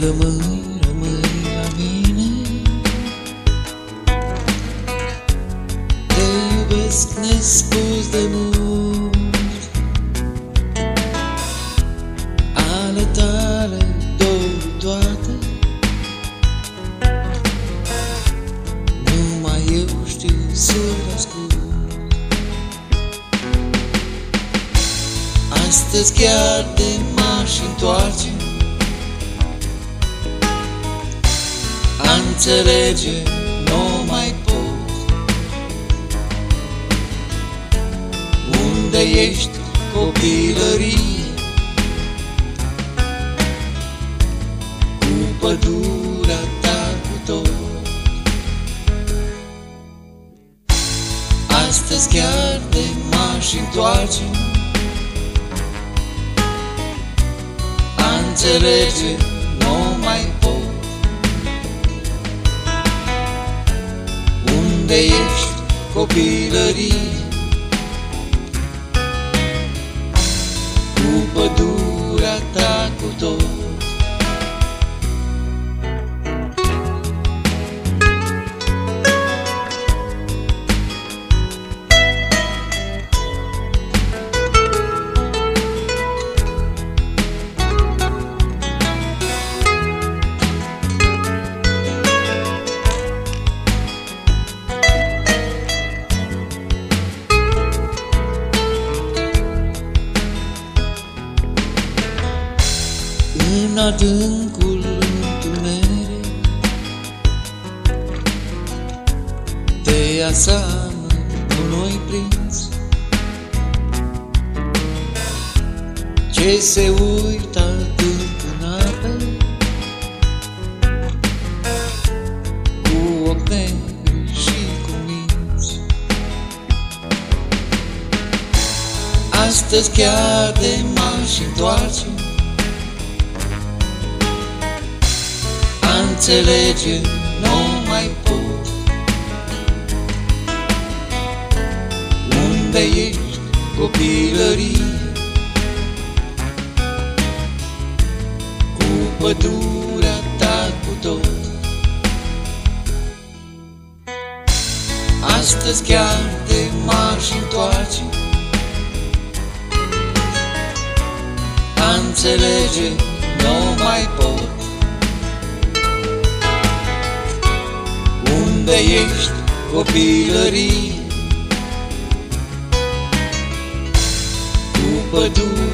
rămâi, rămâi la mine. Te iubesc nespus de mult. Ale tale două toate. Numai eu știu să le ascult. Astăzi chiar de m-aș întoarce înțelege nu mai pot Unde ești copilărie? Cu pădurea ta cu tot Astăzi chiar de m-aș întoarce. A înțelege copilărie Cu pădurea ta cu tot În adâncul întuneric Te aseamă unui prinț Ce se uită adânc în apă Cu ochi negri și cu minți. Astăzi chiar de m-aș întoarce înțelege nu mai pot. Unde ești copilărie? Cu pădurea ta cu tot. Astăzi chiar de m-aș întoarce. A înțelege nu mai Unde ești copilărie. Cu pădurea ta cu tot